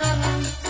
Ramon.